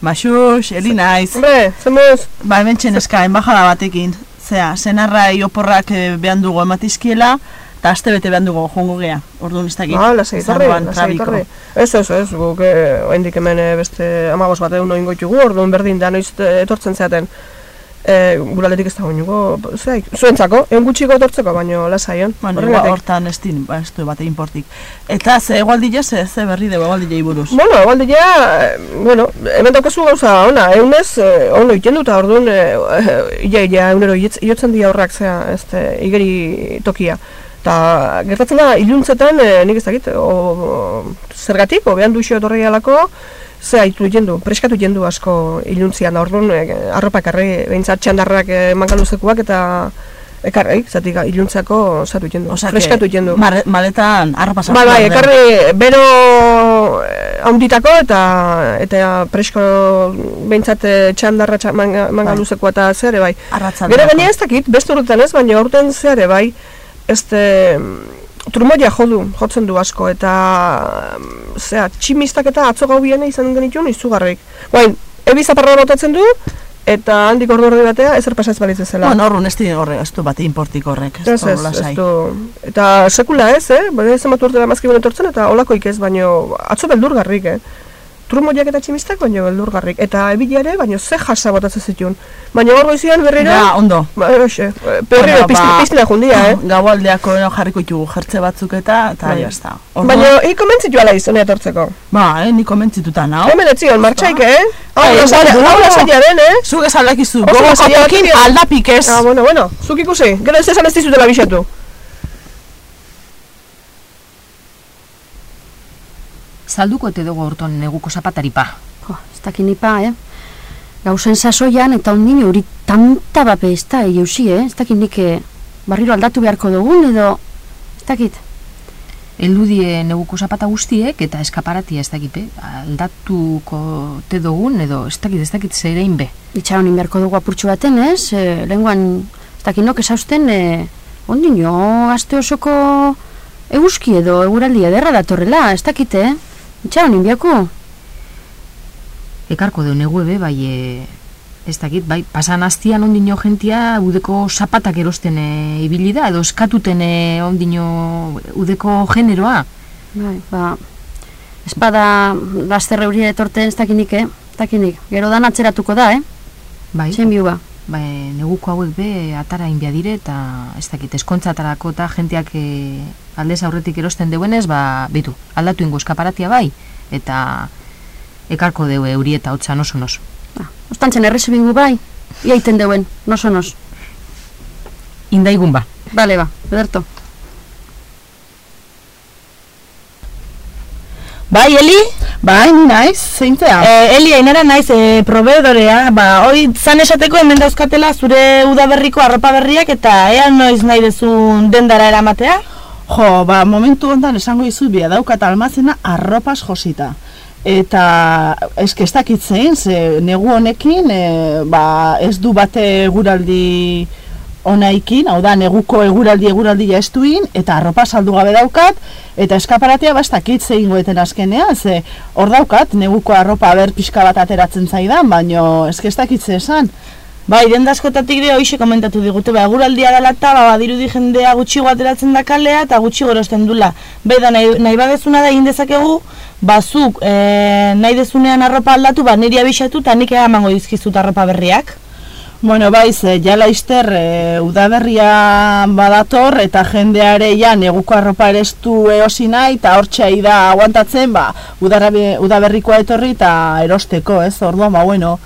Baxux, eli naiz. Hombre, zemuz? Ba, hemen txeneska, enbajada batekin. Zea, senarra oporrak eh, behan dugu ematizkiela, eta aste bete behan dugu jongo gea. Orduan ez dakit. Ah, lasai torri, lasai torri. Ez, ez, ez, guk eh, hemen eh, beste amagos bat egun oingo ditugu, orduan berdin da noiz eh, etortzen zeaten. E, guraldetik ez da oinuko, zeik, zuentzako, egun gutxiko etortzeko, baino lasaion. Bueno, igual, hortan ez din, ba, ez du bate importik. Eta ze egualdile, ze, ze berri dugu egualdilei buruz. Bueno, egualde ja, bueno, hemen daukazu gauza ona, egunez, eh, ondo iten dut, orduan, eh, eh, ia, ia, egunero, iotzen dira horrak, zea, ez, igeri tokia. Ta gertatzen da, iluntzetan, eh, nik ez dakit, o, zergatik, o, behan duxo etorri alako, ze haitu jendu, preskatu jendu asko iluntzian, orduan, eh, arropa ekarri, behintzat txandarrak mangaluzekuak eta ekarri, zatik iluntzako zatu jendu, Osea, preskatu jendu. Mare, maletan arropa sartu Bai, bai, den. ekarri bero eh, handitako eta eta presko behintzat eh, txandarra txa, manga, manga Bai. eta zeare bai. Arratsalderako. Gero gaina ez dakit, beste urtetan ez, baina urtean zeare bai, este trumoia jodu, jotzen du asko, eta mm, zera, tximistak eta atzo gau izan genituen izugarrik. Bain, ebi zaparra botatzen du, eta handik ordu ordi batea, ezer pasaz balitz ezela. Bueno, horren ez di horre, ez du bate importik horrek, ez, Ez, ez, du. Eta sekula ez, eh? Bada ez ematu urte da mazkibon etortzen, eta olakoik ez, baino atzo beldurgarrik, eh? Trumoiak eta tximistak, baino beldurgarrik. Eta ebila ere, baino ze jasa botatzen zituen. Baina hor goizian berriro... Ja, ondo. Ba, hoxe, berriro Bueno, pizti, ba, piztina jundia, eh? Gaualdeako jarriko ditugu jertze batzuk eta, eta Bai. ja está. Baina, hiko mentzitu ala izan etortzeko. Ba, eh, niko mentzituta nao. Hemen etzion, martxaik, eh? Hau, Bai, hau bai. lasaia den, eh? Zuk ez aldakizu, gogo kotekin aldapik ez. Ah, bueno, bueno, zuk ikusi, gero ez esan ez dizutela bisatu. Zalduko ete dugu horton neguko zapataripa. Jo, ez dakin nipa, eh? Gauzen sasoian eta ondino hori tanta bape ez da, eusi, eh? Ez dakin nik eh, barriro aldatu beharko dugun edo... Ez dakit. Heldu die neguko zapata guztiek eta eskaparatia ez dakit, eh? aldatuko te dugun edo ez dakit, ez dakit zerein be. Itxaron inberko dugu apurtxu baten, ez? E, Lenguan, ez dakin nok esausten, e, ondino, aste osoko eguzki edo eguraldi ederra datorrela, ez dakit, eh? Itxaron inbiako. Ekarko deu negu ebe, bai, e, ez dakit, bai, pasan hastian ondino jentia udeko zapatak erosten e, ibili da, edo eskatuten e, ondino udeko generoa. Bai, ba, espada lasterre hori etorten ez dakinik, eh? Dakinik, gero dan atzeratuko da, eh? Bai, Zein biu ba. bai, neguko hauek be atara inbia dire eta ez dakit, eskontza atarako eta jenteak e, aldez aurretik erosten deuenez, ba, bitu, aldatu ingo eskaparatia bai, eta ekarko deu euri eta hotza noso noso. Ba, ostantzen errezi bingu bai, iaiten deuen, noso nos. Indaigun ba. Bale ba, ederto. Bai, Eli? Bai, ni naiz, zeintzea? Eh, Eli, ainara naiz, eh, proveedorea, ba, hoi zan esateko hemen dauzkatela zure udaberriko arropa berriak eta ea noiz nahi dezun dendara eramatea? Jo, ba, momentu hontan esango izu bia daukat almazena arropas josita. Eta eske ez dakit zein, ze negu honekin, e, ba, ez du bate eguraldi onaikin, hau da, neguko eguraldi eguraldi estuin, eta arropa saldu gabe daukat, eta eskaparatea ba, ez dakit zein goeten azkenean, ze hor daukat, neguko arropa ber pixka bat ateratzen zaidan, baino eske ez dakit ze esan. Bai, denda askotatik ere hoxe komentatu digute, ba, eguraldia dela eta ba, badirudi jendea gutxigo ateratzen da kalea eta gutxi gorosten dula. Bai, da nahi, nahi badezuna da egin dezakegu, bazuk e, nahi dezunean arropa aldatu, ba, niri abixatu eta nik emango dizkizut arropa berriak. Bueno, bai, ze, ja laizter e, udaberria badator eta jendeare ja neguko arropa erestu eosi nahi eta hortxe da aguantatzen, ba, udarrabi- udaberrikoa etorri eta erosteko, ez, orduan, ba, bueno,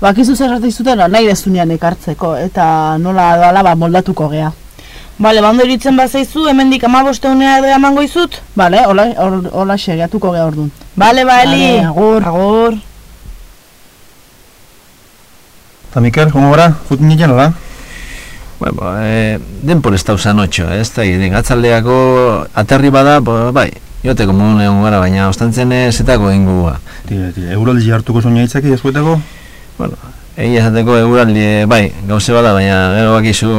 bakizu zer zuten nahi dezunean ekartzeko eta nola doala ba, moldatuko gea. Bale, bando iritzen bazaizu, hemendik amabosteunea edo emango izut? Bale, hola, hor- hola xegiatuko gea orduan. Bale, ba. Bale, agur. Agur. Eta Mikel, jongo gara, futin nitzen, ala? Bueno, eh, denpor ez dauzan otxo, ez da, den atzaldeako aterri bada, bo, bai, joteko mogun egon gara, baina ostantzen zetako egingo guga. Tire, tire, euraldi hartuko soña itzaki ezkuetako? Bueno, egia esateko eguraldi, eh, bai, gauze bada, baina gero bakizu,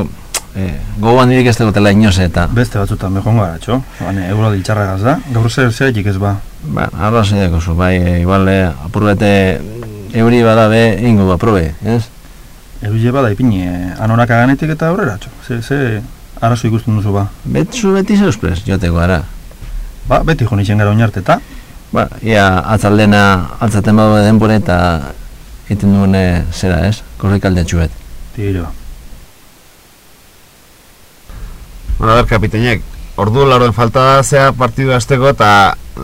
eh, gogoan dirik ez dagotela inoz eta, Beste batzutan behon gara, txo? Bane, euraldi txarragaz da, gaur zer zeratik ez ba. ba, arra zu, bai, eh, igual, eh, apur bete euri bada be ingo da probe, ez? Eruile bada ipini, eh, anorak aganetik eta aurrera, txo. Ze, ze arazo ikusten duzu ba. Betzu beti zeuspres, joteko ara. Ba, beti jo nintzen gara oinarte eta, Ba, ia atzaldena altzaten badu denbore eta egiten duene zera, ez? Korrik alde txuet. tiro. Bueno, a ver, kapitainek, ordu laurden falta da zea partidu hasteko eta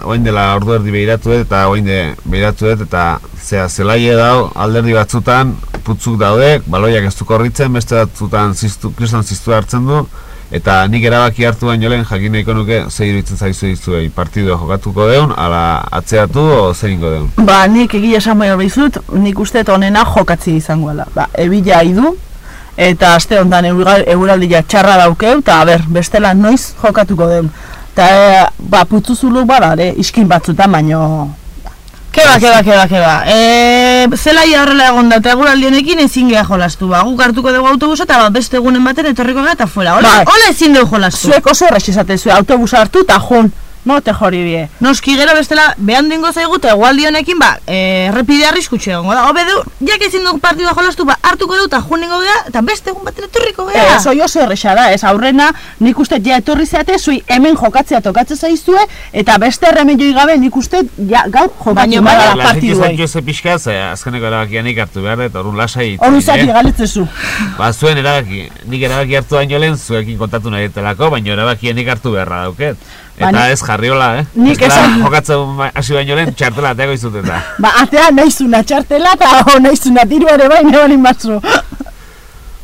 oin dela ordu erdi behiratu eta oin de behiratu eta zea zelaie dau alderdi batzutan putzuk daude, baloiak ez du korritzen, beste batzutan ziztu, kriston ziztu hartzen du eta nik erabaki hartu baino lehen jakin nahiko nuke ze iruditzen zaizu dizuei partidua jokatuko deun, ala atzeatu o zer deun. Ba, nik egia esan behar behizut, nik uste dut onena jokatzi izangoela. Ba, ebila idu, eta aste honetan euraldia txarra daukeu, eta ber, bestela noiz jokatuko den. Eta, e, ba, putzuzulu bada, ere, iskin batzutan, baino... Keba, keba, keba, keba. E, zelaia horrela egon da, eta eguraldi honekin ezin geha jolastu, ba. Guk hartuko dugu autobusa, eta ba, beste egunen baten etorriko gara, eta fuera. Hola, Bai. hola ezin dugu jolastu. Zuek oso errex esate zuen autobusa hartu eta jun. No te jori bie. Noski gero bestela behan dingo zaigu eta egualdi honekin ba, eh, errepide arriskutxe egongo da. Hobe du, jak ezin dugu partidua jolastu ba, hartuko du eta joan ningo gea, eta beste egun batera etorriko gea. Ez, oi oso erresa da, ez aurrena nik uste ja etorri zeate zui hemen jokatzea tokatzen zaizue eta beste erremedioi gabe nik uste ja, gaur jokatu Baina, badala baina, partiduei. Lasaitu ze pixka, ze azkeneko erabakia nik hartu behar, eta orrun lasai. egin, zati eh? galitzezu. Ba, zuen erabaki, nik erabaki hartu baino lehen zuekin kontatu nahi etelako, baina erabakia nik hartu beharra dauket. Ba, Eta ni- ez jarriola, eh? Nik esan- Jokatzen ba- hasi baino lehen txartela ateako izut eta. Ba, atea naizuna txartela eta o, naizuna diru ere bai nebalin batzu.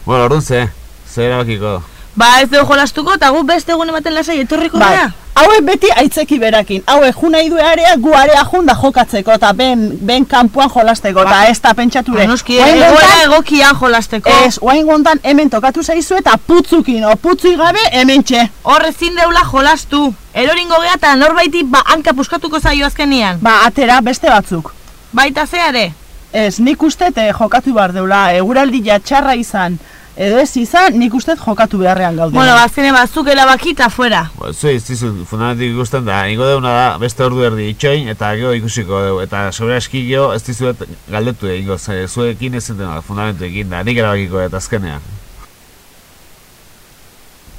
Bueno, orduan ze, ze erabakiko. Ba, ez dugu jolastuko eta gu beste egun ematen lasai etorriko Bai, gea. Hauek beti aitzeki berakin. Hauek ju nahi du area, gu area jun da jokatzeko eta ben, ben kanpoan jolasteko eta ez da pentsatu Ba, noski, Orain egoera egokian jolasteko. Ez, oain gontan hemen tokatu zaizu eta putzukin, o putzui gabe hemen txe. Hor ezin deula jolastu. Eroringo gea eta norbaiti ba, hanka puskatuko zaio azkenian. Ba, atera beste batzuk. Baita zeare. Ez, nik uste te jokatu behar deula, eguraldi txarra izan, edo ez izan, nik uste jokatu beharrean gaude. Bueno, ba, azkene batzuk erabaki eta fuera. Ba, zu ez dizu fundamentik ikusten da, ingo deuna da beste ordu erdi itxoin eta gero ikusiko dugu. Eta sobre eski gero ez dizuet galdetu egingo, ze zuekin ez zinten fundamentu egin da, nik erabakiko eta azkenean.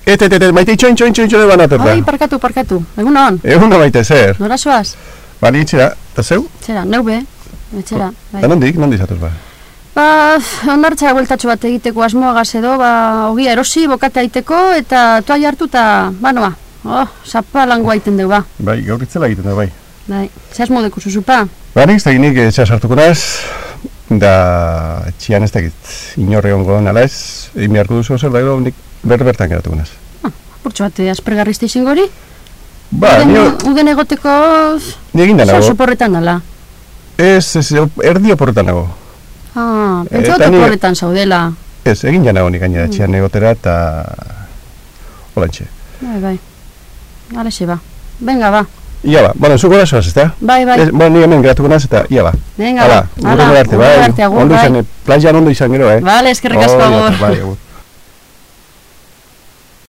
Et, et, et, et, maite itxoin, txoin, txoin, txoin, bana Ai, parkatu, parkatu. Egun hon, Egun da maite, zer? nora soaz? Bani itxera, eta zeu? Txera, neu be, etxera. Bai. Da nondik, nondik zatuz ba? Ba, ondartza bueltatxo bat egiteko asmoagaz edo, ba, ogia erosi, bokate aiteko, eta toai hartu eta, ba, noa. Oh, sapa lango aiten dugu, ba. Bai, gaur itzela egiten da, bai. Bai, ze asmo deku zuzupa. Ba, nik ez da ginik etxea sartuko naz, da etxian ez dakit inorre ongo nala ez, egin beharko duzu zer da gero nik ber bertan geratuko naz. Purtsu bat, aspergarrizte izango hori? Ba, uden, ni, uden egoteko, ni egin da zo nago. soporretan dala. Ez, ez, erdi oporretan nago. Ah, Eta pentsa ni- oporretan zaudela. Ez, egin jana honik gaina etxean egotera eta... Holantxe. Bai, bai. Alexe ba. Venga, ba. Ia ba, bueno, zuko da zoaz, ezta? Bai, bai. Ez, bueno, ni hemen geratuko naz eta ia ba. Venga, Hala, ba. gure arte, bai. Ondo bai. izan, eh, plazian ondo izan gero, eh? Vale, eskerrik asko, agur. Bai, agur.